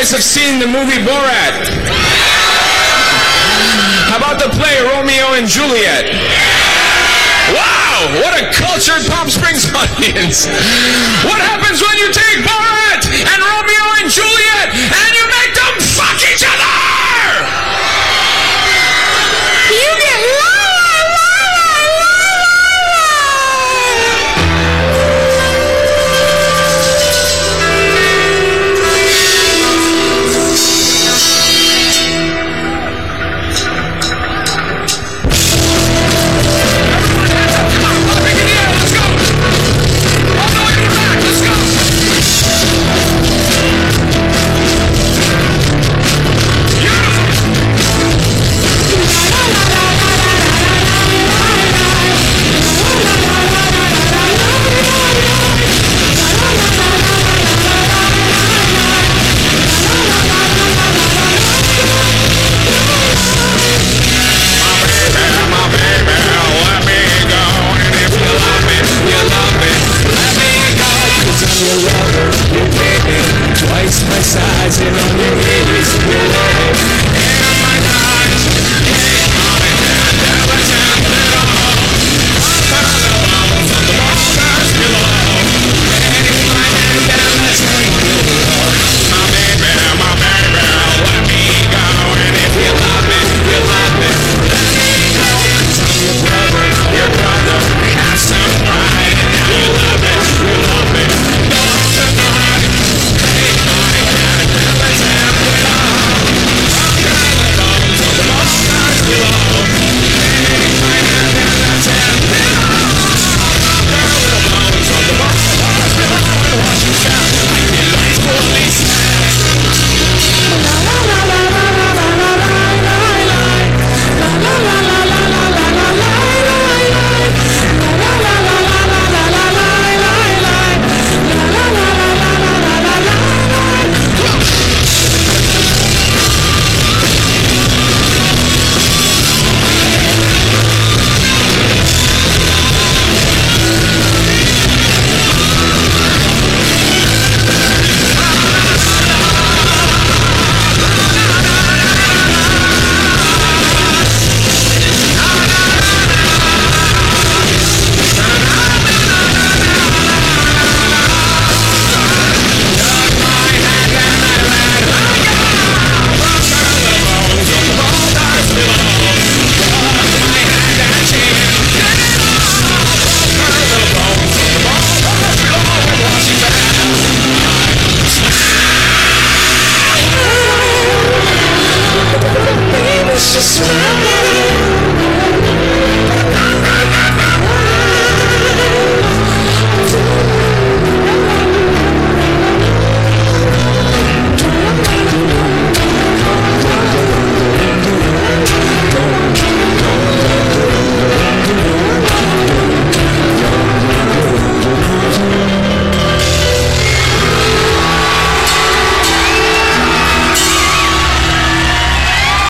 guys have seen the movie Borat? How about the play Romeo and Juliet? Wow, what a cultured Palm Springs audience. What happens when and on your knees, your love.